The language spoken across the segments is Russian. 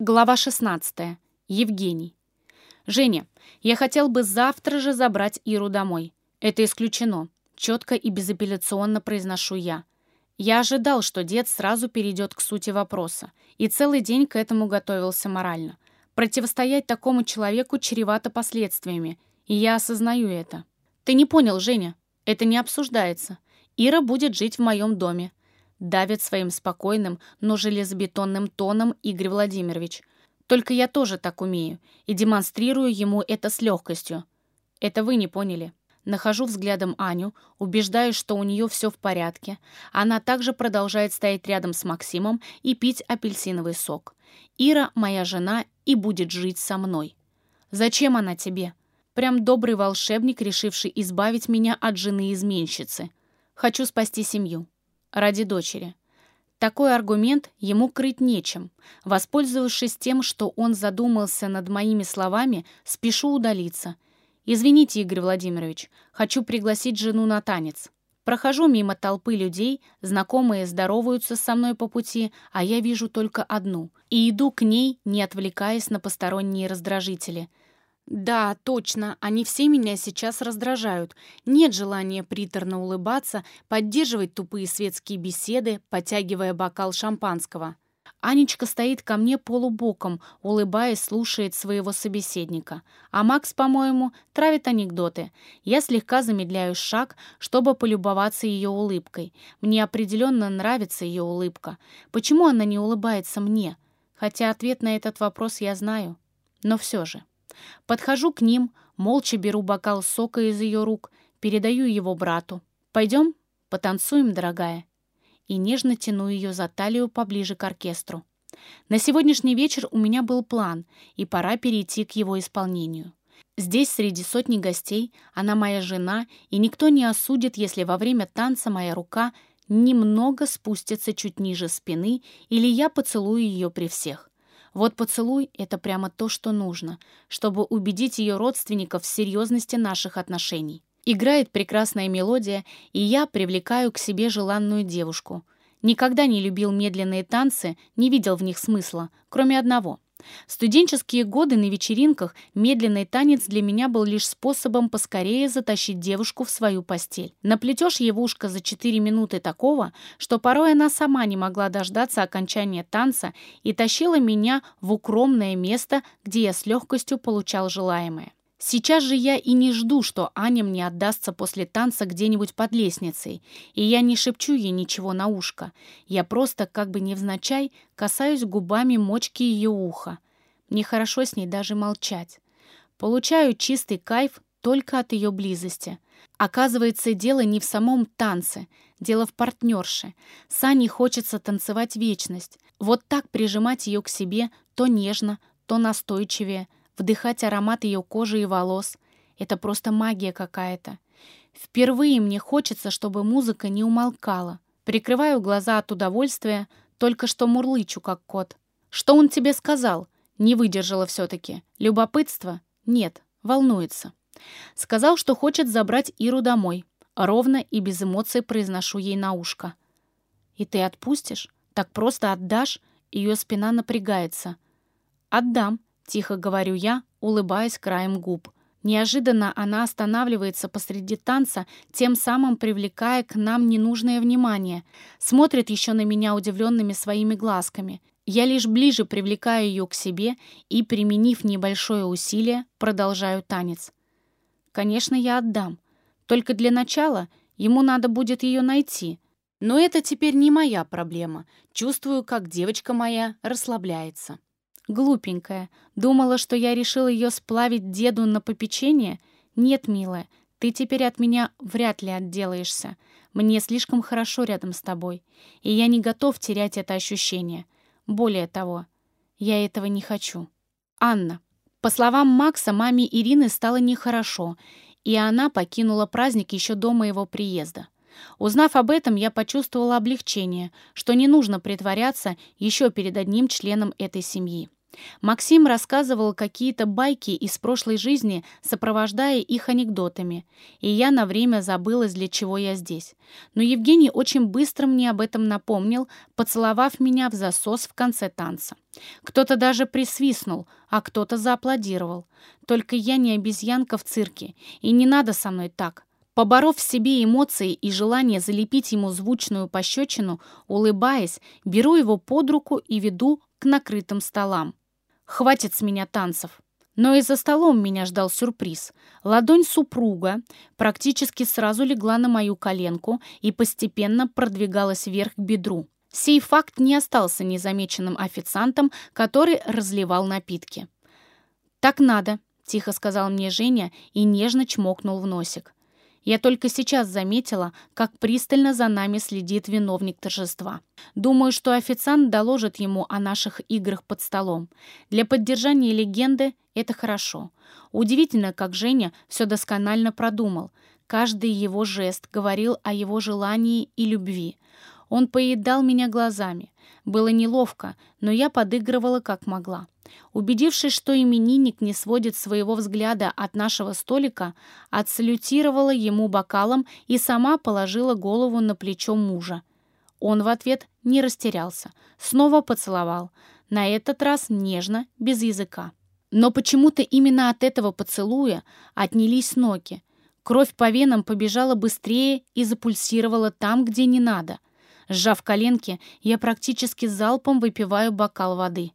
Глава 16. Евгений. «Женя, я хотел бы завтра же забрать Иру домой. Это исключено. Четко и безапелляционно произношу я. Я ожидал, что дед сразу перейдет к сути вопроса, и целый день к этому готовился морально. Противостоять такому человеку чревато последствиями, и я осознаю это. Ты не понял, Женя. Это не обсуждается. Ира будет жить в моем доме. Давит своим спокойным, но железобетонным тоном Игорь Владимирович. Только я тоже так умею и демонстрирую ему это с легкостью. Это вы не поняли. Нахожу взглядом Аню, убеждаюсь, что у нее все в порядке. Она также продолжает стоять рядом с Максимом и пить апельсиновый сок. Ира моя жена и будет жить со мной. Зачем она тебе? Прям добрый волшебник, решивший избавить меня от жены-изменщицы. Хочу спасти семью ради дочери. Такой аргумент ему крыть нечем. Воспользовавшись тем, что он задумался над моими словами, спешу удалиться. «Извините, Игорь Владимирович, хочу пригласить жену на танец». Прохожу мимо толпы людей, знакомые здороваются со мной по пути, а я вижу только одну, и иду к ней, не отвлекаясь на посторонние раздражители — да, точно, они все меня сейчас раздражают. Нет желания приторно улыбаться, поддерживать тупые светские беседы, подтягивая бокал шампанского. Анечка стоит ко мне полубоком, улыбаясь, слушает своего собеседника. А Макс, по-моему, травит анекдоты. Я слегка замедляю шаг, чтобы полюбоваться ее улыбкой. Мне определенно нравится ее улыбка. Почему она не улыбается мне? Хотя ответ на этот вопрос я знаю. Но все же. Подхожу к ним, молча беру бокал сока из ее рук, передаю его брату. «Пойдем? Потанцуем, дорогая?» И нежно тяну ее за талию поближе к оркестру. На сегодняшний вечер у меня был план, и пора перейти к его исполнению. Здесь, среди сотни гостей, она моя жена, и никто не осудит, если во время танца моя рука немного спустится чуть ниже спины или я поцелую ее при всех. Вот поцелуй — это прямо то, что нужно, чтобы убедить ее родственников в серьезности наших отношений. Играет прекрасная мелодия, и я привлекаю к себе желанную девушку. Никогда не любил медленные танцы, не видел в них смысла, кроме одного — студенческие годы на вечеринках медленный танец для меня был лишь способом поскорее затащить девушку в свою постель. Наплетешь ушко за 4 минуты такого, что порой она сама не могла дождаться окончания танца и тащила меня в укромное место, где я с легкостью получал желаемое. Сейчас же я и не жду, что Аня мне отдастся после танца где-нибудь под лестницей, и я не шепчу ей ничего на ушко. Я просто, как бы невзначай, касаюсь губами мочки ее уха. Мне хорошо с ней даже молчать. Получаю чистый кайф только от ее близости. Оказывается, дело не в самом танце, дело в партнерше. Сане хочется танцевать вечность. Вот так прижимать ее к себе то нежно, то настойчивее — вдыхать аромат ее кожи и волос. Это просто магия какая-то. Впервые мне хочется, чтобы музыка не умолкала. Прикрываю глаза от удовольствия, только что мурлычу, как кот. «Что он тебе сказал?» Не выдержала все-таки. «Любопытство?» «Нет, волнуется». Сказал, что хочет забрать Иру домой. Ровно и без эмоций произношу ей на ушко. «И ты отпустишь? Так просто отдашь?» Ее спина напрягается. «Отдам», — тихо говорю я, улыбаясь краем губ. Неожиданно она останавливается посреди танца, тем самым привлекая к нам ненужное внимание. Смотрит еще на меня удивленными своими глазками. Я лишь ближе привлекаю ее к себе и, применив небольшое усилие, продолжаю танец. Конечно, я отдам. Только для начала ему надо будет ее найти. Но это теперь не моя проблема. Чувствую, как девочка моя расслабляется. Глупенькая. Думала, что я решил ее сплавить деду на попечение? Нет, милая, ты теперь от меня вряд ли отделаешься. Мне слишком хорошо рядом с тобой, и я не готов терять это ощущение. Более того, я этого не хочу. Анна. По словам Макса, маме Ирины стало нехорошо, и она покинула праздник еще до моего приезда. Узнав об этом, я почувствовала облегчение, что не нужно притворяться еще перед одним членом этой семьи. Максим рассказывал какие-то байки из прошлой жизни, сопровождая их анекдотами, и я на время забылась, для чего я здесь. Но Евгений очень быстро мне об этом напомнил, поцеловав меня в засос в конце танца. Кто-то даже присвистнул, а кто-то зааплодировал. Только я не обезьянка в цирке, и не надо со мной так. Поборов в себе эмоции и желание залепить ему звучную пощечину, улыбаясь, беру его под руку и веду к накрытым столам. Хватит с меня танцев. Но и за столом меня ждал сюрприз. Ладонь супруга практически сразу легла на мою коленку и постепенно продвигалась вверх к бедру. Сей факт не остался незамеченным официантом, который разливал напитки. «Так надо», — тихо сказал мне Женя и нежно чмокнул в носик. Я только сейчас заметила, как пристально за нами следит виновник торжества. Думаю, что официант доложит ему о наших играх под столом. Для поддержания легенды это хорошо. Удивительно, как Женя все досконально продумал. Каждый его жест говорил о его желании и любви. Он поедал меня глазами. Было неловко, но я подыгрывала как могла. Убедившись, что именинник не сводит своего взгляда от нашего столика, отсалютировала ему бокалом и сама положила голову на плечо мужа. Он в ответ не растерялся, снова поцеловал, на этот раз нежно, без языка. Но почему-то именно от этого поцелуя отнялись ноги. Кровь по венам побежала быстрее и запульсировала там, где не надо. Сжав коленки, я практически залпом выпиваю бокал воды.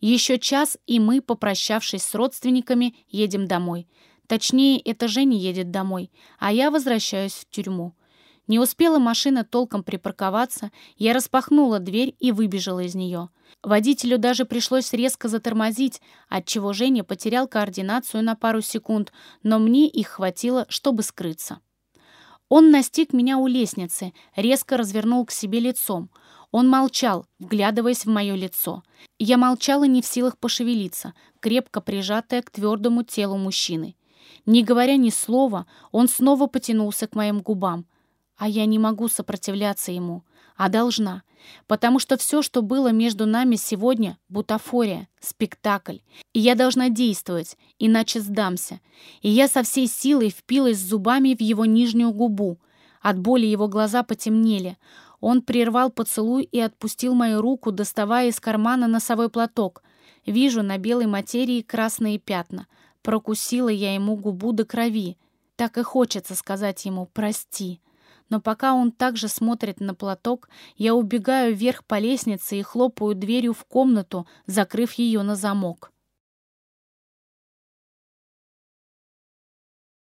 Еще час, и мы, попрощавшись с родственниками, едем домой. Точнее, это Женя едет домой, а я возвращаюсь в тюрьму. Не успела машина толком припарковаться, я распахнула дверь и выбежала из нее. Водителю даже пришлось резко затормозить, отчего Женя потерял координацию на пару секунд, но мне их хватило, чтобы скрыться. Он настиг меня у лестницы, резко развернул к себе лицом. Он молчал, вглядываясь в мое лицо. Я молчала не в силах пошевелиться, крепко прижатая к твердому телу мужчины. Не говоря ни слова, он снова потянулся к моим губам. А я не могу сопротивляться ему, а должна, потому что все, что было между нами сегодня — бутафория, спектакль. И я должна действовать, иначе сдамся. И я со всей силой впилась зубами в его нижнюю губу. От боли его глаза потемнели. Он прервал поцелуй и отпустил мою руку, доставая из кармана носовой платок. Вижу на белой материи красные пятна. Прокусила я ему губу до крови. Так и хочется сказать ему «прости». Но пока он также смотрит на платок, я убегаю вверх по лестнице и хлопаю дверью в комнату, закрыв ее на замок.